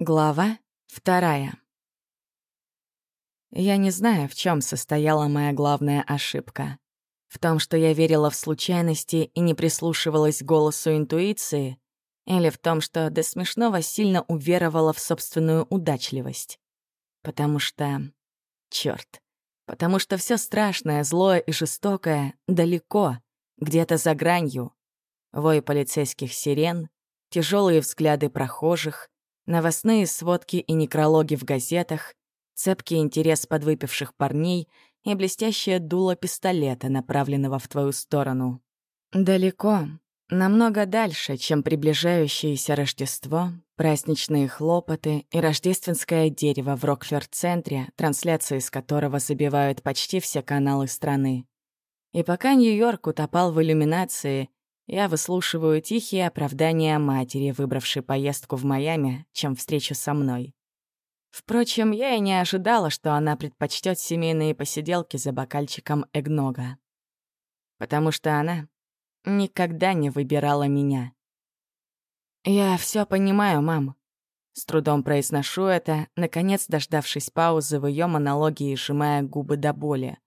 Глава вторая. Я не знаю, в чем состояла моя главная ошибка. В том, что я верила в случайности и не прислушивалась голосу интуиции, или в том, что до смешного сильно уверовала в собственную удачливость. Потому что... Чёрт. Потому что все страшное, злое и жестокое далеко, где-то за гранью. Вой полицейских сирен, тяжелые взгляды прохожих — новостные сводки и некрологи в газетах, цепкий интерес подвыпивших парней и блестящее дуло пистолета, направленного в твою сторону. Далеко, намного дальше, чем приближающееся Рождество, праздничные хлопоты и рождественское дерево в Рокфер-центре, трансляции из которого забивают почти все каналы страны. И пока Нью-Йорк утопал в иллюминации, я выслушиваю тихие оправдания матери, выбравшей поездку в Майами, чем встречу со мной. Впрочем, я и не ожидала, что она предпочтет семейные посиделки за бокальчиком эгнога. Потому что она никогда не выбирала меня. «Я все понимаю, мам». С трудом произношу это, наконец дождавшись паузы в ее монологе и сжимая губы до боли.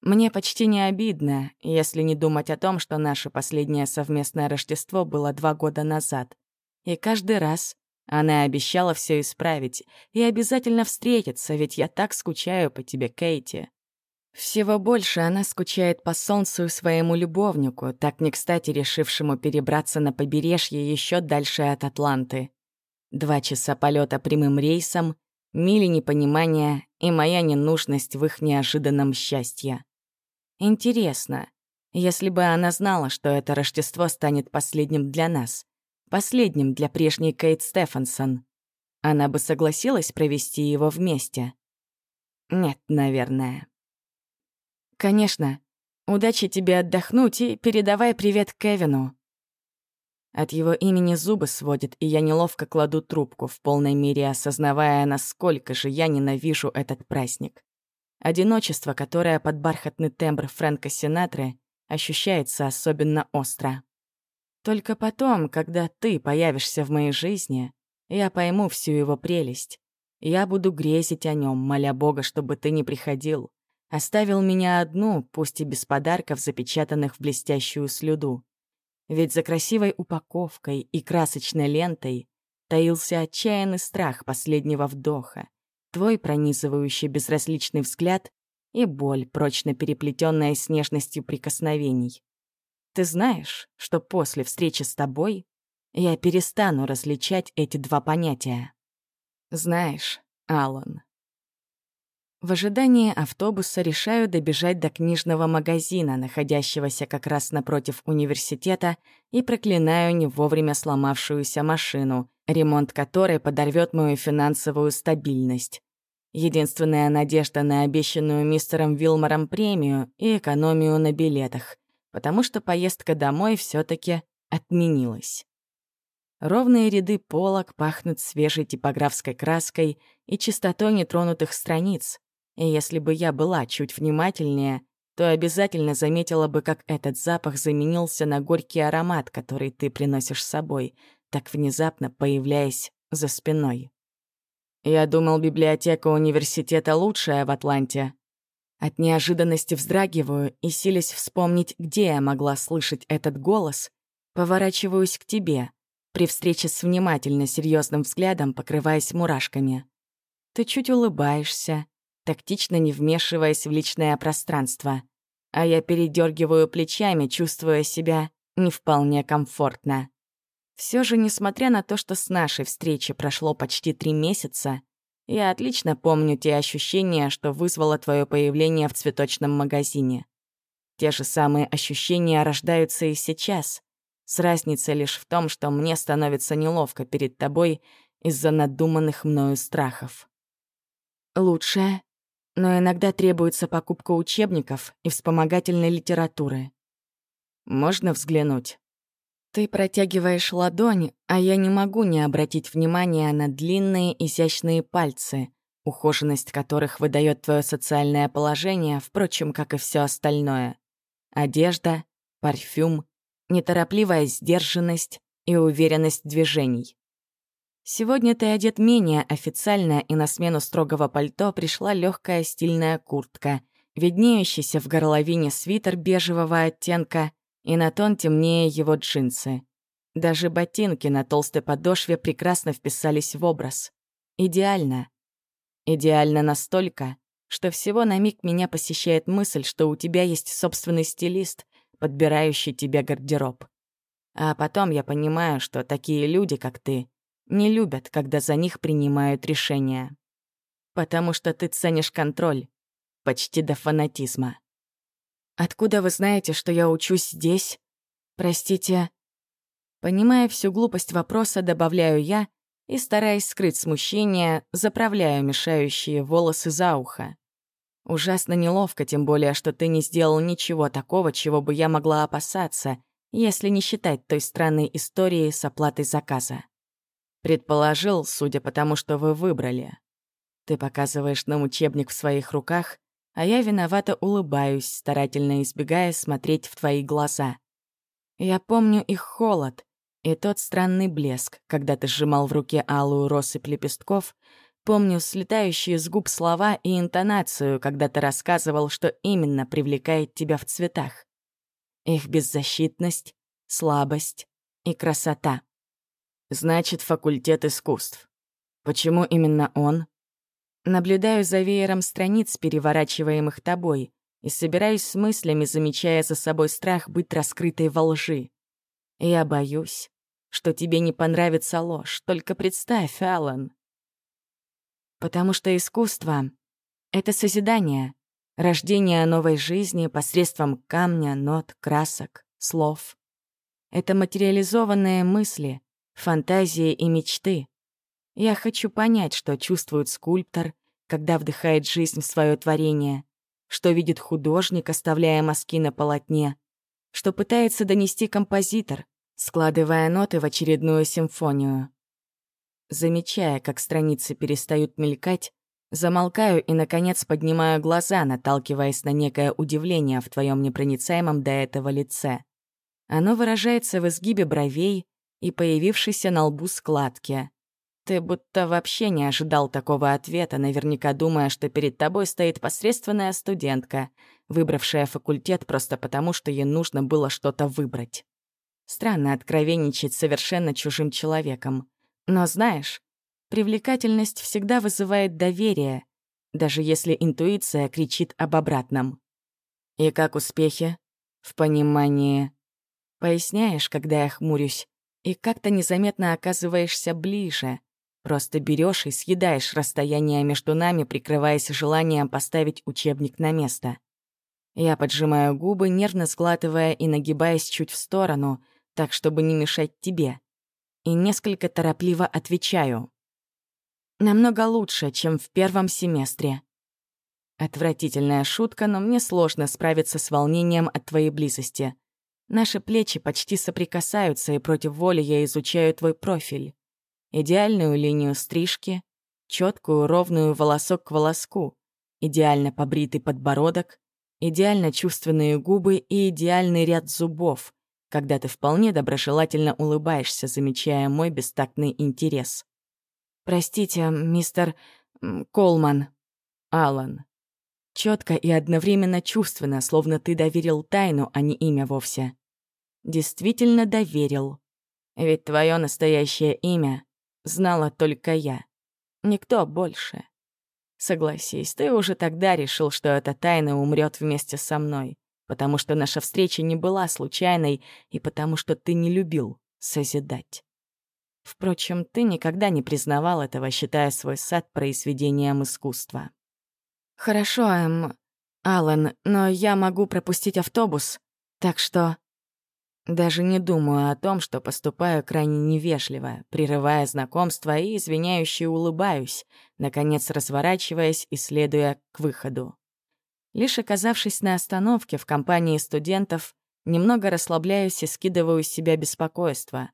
Мне почти не обидно, если не думать о том, что наше последнее совместное Рождество было два года назад. И каждый раз она обещала все исправить и обязательно встретиться, ведь я так скучаю по тебе, Кейти. Всего больше она скучает по солнцу и своему любовнику, так не кстати решившему перебраться на побережье еще дальше от Атланты. Два часа полета прямым рейсом, мили непонимания и моя ненужность в их неожиданном счастье. Интересно, если бы она знала, что это Рождество станет последним для нас, последним для прежней Кейт Стефансон, она бы согласилась провести его вместе? Нет, наверное. Конечно. Удачи тебе отдохнуть и передавай привет Кевину. От его имени зубы сводит, и я неловко кладу трубку, в полной мере осознавая, насколько же я ненавижу этот праздник. Одиночество, которое под бархатный тембр Фрэнка Синатры ощущается особенно остро. Только потом, когда ты появишься в моей жизни, я пойму всю его прелесть. Я буду грезить о нем, моля Бога, чтобы ты не приходил. Оставил меня одну, пусть и без подарков, запечатанных в блестящую слюду. Ведь за красивой упаковкой и красочной лентой таился отчаянный страх последнего вдоха, твой пронизывающий безразличный взгляд и боль, прочно переплетенная с нежностью прикосновений. Ты знаешь, что после встречи с тобой я перестану различать эти два понятия. Знаешь, Алан. В ожидании автобуса решаю добежать до книжного магазина, находящегося как раз напротив университета, и проклинаю не вовремя сломавшуюся машину, ремонт которой подорвет мою финансовую стабильность. Единственная надежда на обещанную мистером Вилмором премию и экономию на билетах, потому что поездка домой все таки отменилась. Ровные ряды полок пахнут свежей типографской краской и чистотой нетронутых страниц, и если бы я была чуть внимательнее, то обязательно заметила бы, как этот запах заменился на горький аромат, который ты приносишь с собой, так внезапно появляясь за спиной. Я думал, библиотека университета лучшая в Атланте. От неожиданности вздрагиваю и, силясь вспомнить, где я могла слышать этот голос, поворачиваюсь к тебе, при встрече с внимательно серьезным взглядом покрываясь мурашками. Ты чуть улыбаешься, тактично не вмешиваясь в личное пространство, а я передергиваю плечами, чувствуя себя не вполне комфортно. Все же, несмотря на то, что с нашей встречи прошло почти три месяца, я отлично помню те ощущения, что вызвало твое появление в цветочном магазине. Те же самые ощущения рождаются и сейчас, с разницей лишь в том, что мне становится неловко перед тобой из-за надуманных мною страхов. Лучшее, но иногда требуется покупка учебников и вспомогательной литературы. Можно взглянуть? Ты протягиваешь ладонь, а я не могу не обратить внимания на длинные изящные пальцы, ухоженность которых выдает твое социальное положение, впрочем, как и все остальное. Одежда, парфюм, неторопливая сдержанность и уверенность движений. Сегодня ты одет менее официально, и на смену строгого пальто пришла легкая стильная куртка, виднеющийся в горловине свитер бежевого оттенка и на тон темнее его джинсы. Даже ботинки на толстой подошве прекрасно вписались в образ. Идеально. Идеально настолько, что всего на миг меня посещает мысль, что у тебя есть собственный стилист, подбирающий тебе гардероб. А потом я понимаю, что такие люди, как ты, не любят, когда за них принимают решения. Потому что ты ценишь контроль, почти до фанатизма. «Откуда вы знаете, что я учусь здесь? Простите...» Понимая всю глупость вопроса, добавляю я и, стараясь скрыть смущение, заправляю мешающие волосы за ухо. Ужасно неловко, тем более, что ты не сделал ничего такого, чего бы я могла опасаться, если не считать той странной истории с оплатой заказа. Предположил, судя по тому, что вы выбрали. Ты показываешь нам учебник в своих руках, а я виновато улыбаюсь, старательно избегая смотреть в твои глаза. Я помню их холод и тот странный блеск, когда ты сжимал в руке алую россыпь лепестков, помню слетающие с губ слова и интонацию, когда ты рассказывал, что именно привлекает тебя в цветах. Их беззащитность, слабость и красота. Значит, факультет искусств. Почему именно он? Наблюдаю за веером страниц, переворачиваемых тобой, и собираюсь с мыслями, замечая за собой страх быть раскрытой во лжи. Я боюсь, что тебе не понравится ложь, только представь, Алан. Потому что искусство — это созидание, рождение новой жизни посредством камня, нот, красок, слов. Это материализованные мысли, фантазии и мечты. Я хочу понять, что чувствует скульптор, когда вдыхает жизнь в свое творение, что видит художник, оставляя мазки на полотне, что пытается донести композитор, складывая ноты в очередную симфонию. Замечая, как страницы перестают мелькать, замолкаю и, наконец, поднимаю глаза, наталкиваясь на некое удивление в твоем непроницаемом до этого лице. Оно выражается в изгибе бровей, и появившейся на лбу складки. Ты будто вообще не ожидал такого ответа, наверняка думая, что перед тобой стоит посредственная студентка, выбравшая факультет просто потому, что ей нужно было что-то выбрать. Странно откровенничать совершенно чужим человеком. Но знаешь, привлекательность всегда вызывает доверие, даже если интуиция кричит об обратном. И как успехи? В понимании. Поясняешь, когда я хмурюсь, и как-то незаметно оказываешься ближе. Просто берешь и съедаешь расстояние между нами, прикрываясь желанием поставить учебник на место. Я поджимаю губы, нервно сглатывая и нагибаясь чуть в сторону, так, чтобы не мешать тебе. И несколько торопливо отвечаю. Намного лучше, чем в первом семестре. Отвратительная шутка, но мне сложно справиться с волнением от твоей близости — Наши плечи почти соприкасаются, и против воли я изучаю твой профиль. Идеальную линию стрижки, четкую ровную волосок к волоску, идеально побритый подбородок, идеально чувственные губы и идеальный ряд зубов, когда ты вполне доброжелательно улыбаешься, замечая мой бестактный интерес. «Простите, мистер Колман». «Алан». Четко и одновременно чувственно, словно ты доверил тайну, а не имя вовсе действительно доверил. Ведь твое настоящее имя знала только я. Никто больше. Согласись, ты уже тогда решил, что эта тайна умрет вместе со мной, потому что наша встреча не была случайной и потому что ты не любил созидать. Впрочем, ты никогда не признавал этого, считая свой сад произведением искусства. «Хорошо, эм, Аллен, но я могу пропустить автобус, так что...» Даже не думаю о том, что поступаю крайне невежливо, прерывая знакомство и извиняюще улыбаюсь, наконец разворачиваясь и следуя к выходу. Лишь оказавшись на остановке в компании студентов, немного расслабляюсь и скидываю с себя беспокойство.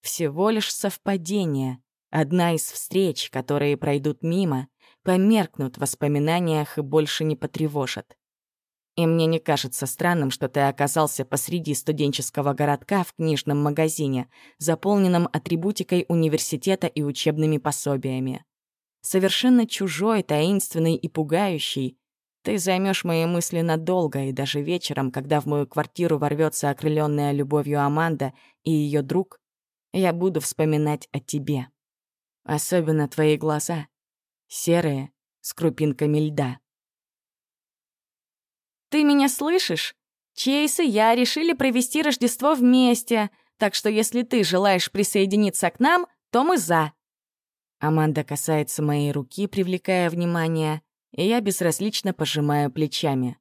Всего лишь совпадение, одна из встреч, которые пройдут мимо, померкнут в воспоминаниях и больше не потревожат. И мне не кажется странным, что ты оказался посреди студенческого городка в книжном магазине, заполненном атрибутикой университета и учебными пособиями. Совершенно чужой, таинственный и пугающий, ты займешь мои мысли надолго, и даже вечером, когда в мою квартиру ворвется окрыленная любовью Аманда и ее друг, я буду вспоминать о тебе. Особенно твои глаза, серые, с крупинками льда. «Ты меня слышишь? Чейз и я решили провести Рождество вместе, так что если ты желаешь присоединиться к нам, то мы за». Аманда касается моей руки, привлекая внимание, и я безразлично пожимаю плечами.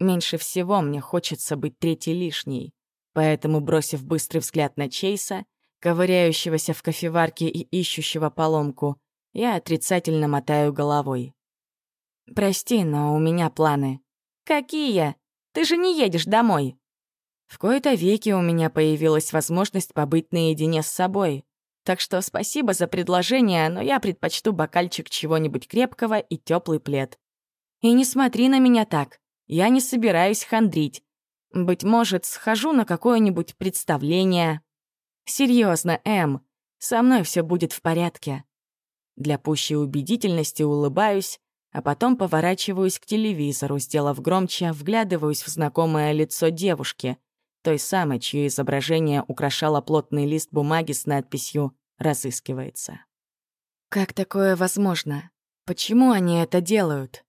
Меньше всего мне хочется быть третьей лишней, поэтому, бросив быстрый взгляд на Чейса, ковыряющегося в кофеварке и ищущего поломку, я отрицательно мотаю головой. «Прости, но у меня планы». «Какие? Ты же не едешь домой!» В кои-то веки у меня появилась возможность побыть наедине с собой, так что спасибо за предложение, но я предпочту бокальчик чего-нибудь крепкого и теплый плед. И не смотри на меня так. Я не собираюсь хандрить. Быть может, схожу на какое-нибудь представление. Серьезно, Эм, со мной все будет в порядке. Для пущей убедительности улыбаюсь, а потом поворачиваюсь к телевизору, сделав громче, вглядываюсь в знакомое лицо девушки, той самой, чье изображение украшало плотный лист бумаги с надписью «Разыскивается». «Как такое возможно? Почему они это делают?»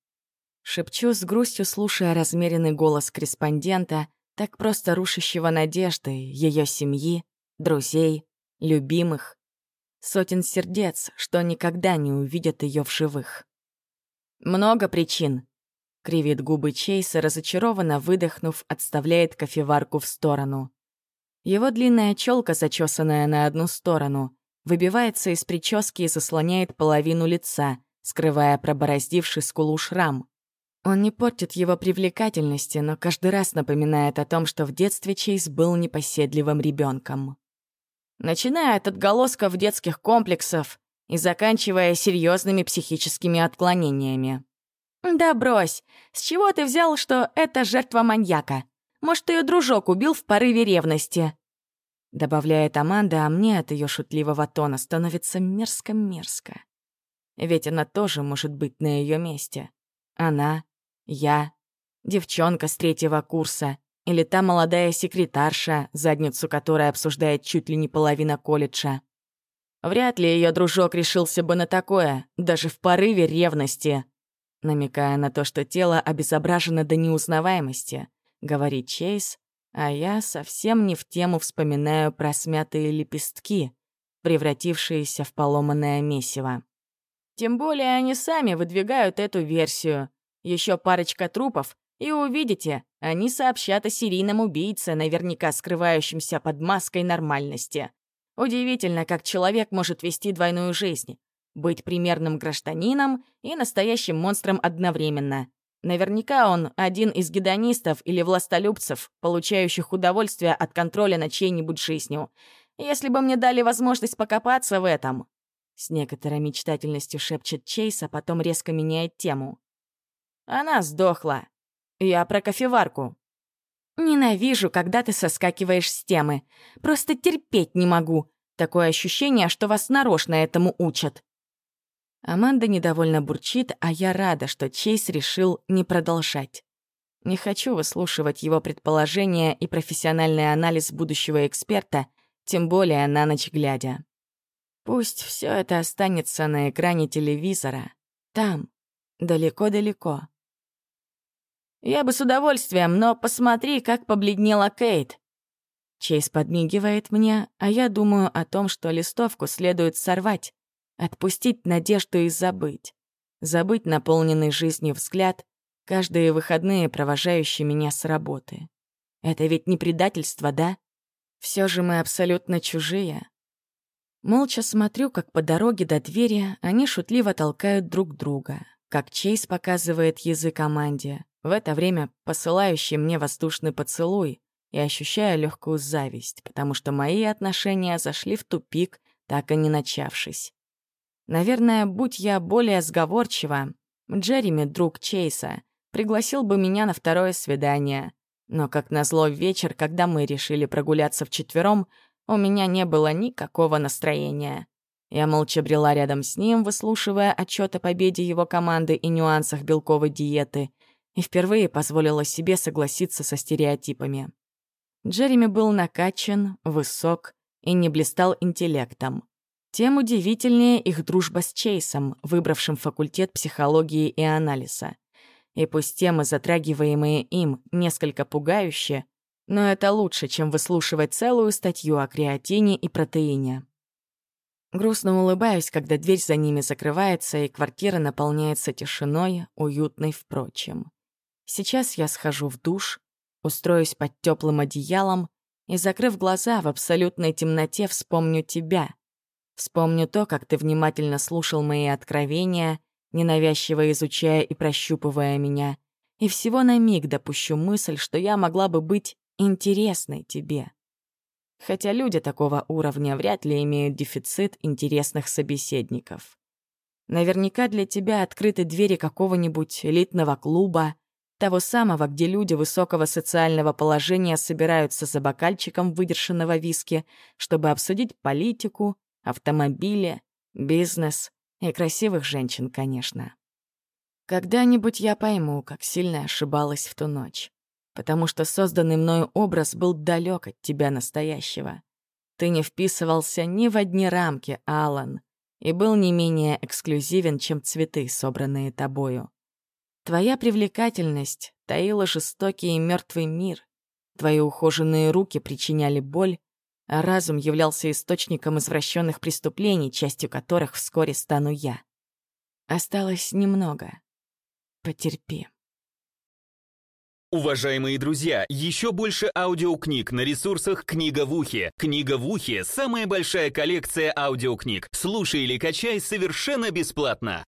Шепчу с грустью, слушая размеренный голос корреспондента, так просто рушащего надежды ее семьи, друзей, любимых, сотен сердец, что никогда не увидят ее в живых. Много причин, Кривит губы Чейса, разочарованно выдохнув, отставляет кофеварку в сторону. Его длинная челка, зачесанная на одну сторону, выбивается из прически и заслоняет половину лица, скрывая пробороздивший скулу шрам. Он не портит его привлекательности, но каждый раз напоминает о том, что в детстве Чейз был непоседливым ребенком. Начиная от отголосков детских комплексов и заканчивая серьезными психическими отклонениями. «Да брось! С чего ты взял, что это жертва маньяка? Может, ее дружок убил в порыве ревности?» Добавляет Аманда, а мне от ее шутливого тона становится мерзко-мерзко. Ведь она тоже может быть на ее месте. Она, я, девчонка с третьего курса или та молодая секретарша, задницу которой обсуждает чуть ли не половина колледжа. Вряд ли ее дружок решился бы на такое, даже в порыве ревности намекая на то, что тело обезображено до неузнаваемости, говорит Чейз, а я совсем не в тему вспоминаю про смятые лепестки, превратившиеся в поломанное месиво. Тем более они сами выдвигают эту версию. Еще парочка трупов, и увидите, они сообщат о серийном убийце, наверняка скрывающемся под маской нормальности. Удивительно, как человек может вести двойную жизнь быть примерным гражданином и настоящим монстром одновременно. Наверняка он один из гедонистов или властолюбцев, получающих удовольствие от контроля над чьей-нибудь жизнью. Если бы мне дали возможность покопаться в этом... С некоторой мечтательностью шепчет Чейз, а потом резко меняет тему. Она сдохла. Я про кофеварку. Ненавижу, когда ты соскакиваешь с темы. Просто терпеть не могу. Такое ощущение, что вас нарочно этому учат. Аманда недовольно бурчит, а я рада, что Чейз решил не продолжать. Не хочу выслушивать его предположения и профессиональный анализ будущего эксперта, тем более на ночь глядя. Пусть все это останется на экране телевизора. Там, далеко-далеко. Я бы с удовольствием, но посмотри, как побледнела Кейт. Чейз подмигивает мне, а я думаю о том, что листовку следует сорвать. Отпустить надежду и забыть. Забыть наполненный жизнью взгляд, каждые выходные провожающий меня с работы. Это ведь не предательство, да? Все же мы абсолютно чужие. Молча смотрю, как по дороге до двери они шутливо толкают друг друга, как Чейз показывает язык команде, в это время посылающий мне воздушный поцелуй, и ощущаю легкую зависть, потому что мои отношения зашли в тупик, так и не начавшись. Наверное, будь я более сговорчива, Джереми, друг Чейса, пригласил бы меня на второе свидание. Но, как назло, вечер, когда мы решили прогуляться вчетвером, у меня не было никакого настроения. Я молча брела рядом с ним, выслушивая отчет о победе его команды и нюансах белковой диеты, и впервые позволила себе согласиться со стереотипами. Джереми был накачан, высок и не блистал интеллектом. Тем удивительнее их дружба с Чейсом, выбравшим факультет психологии и анализа. И пусть темы, затрагиваемые им, несколько пугающие, но это лучше, чем выслушивать целую статью о креатине и протеине. Грустно улыбаюсь, когда дверь за ними закрывается, и квартира наполняется тишиной, уютной впрочем. Сейчас я схожу в душ, устроюсь под теплым одеялом и, закрыв глаза, в абсолютной темноте вспомню тебя. Вспомню то, как ты внимательно слушал мои откровения, ненавязчиво изучая и прощупывая меня, и всего на миг допущу мысль, что я могла бы быть интересной тебе. Хотя люди такого уровня вряд ли имеют дефицит интересных собеседников. Наверняка для тебя открыты двери какого-нибудь элитного клуба, того самого, где люди высокого социального положения собираются за бокальчиком выдержанного виски, чтобы обсудить политику, автомобили, бизнес и красивых женщин, конечно. Когда-нибудь я пойму, как сильно ошибалась в ту ночь, потому что созданный мною образ был далек от тебя настоящего. Ты не вписывался ни в одни рамки, Алан, и был не менее эксклюзивен, чем цветы, собранные тобою. Твоя привлекательность таила жестокий и мертвый мир. Твои ухоженные руки причиняли боль, а разум являлся источником извращенных преступлений, частью которых вскоре стану я. Осталось немного. Потерпи. Уважаемые друзья, еще больше аудиокниг на ресурсах «Книга в ухе». «Книга в ухе» — самая большая коллекция аудиокниг. Слушай или качай совершенно бесплатно.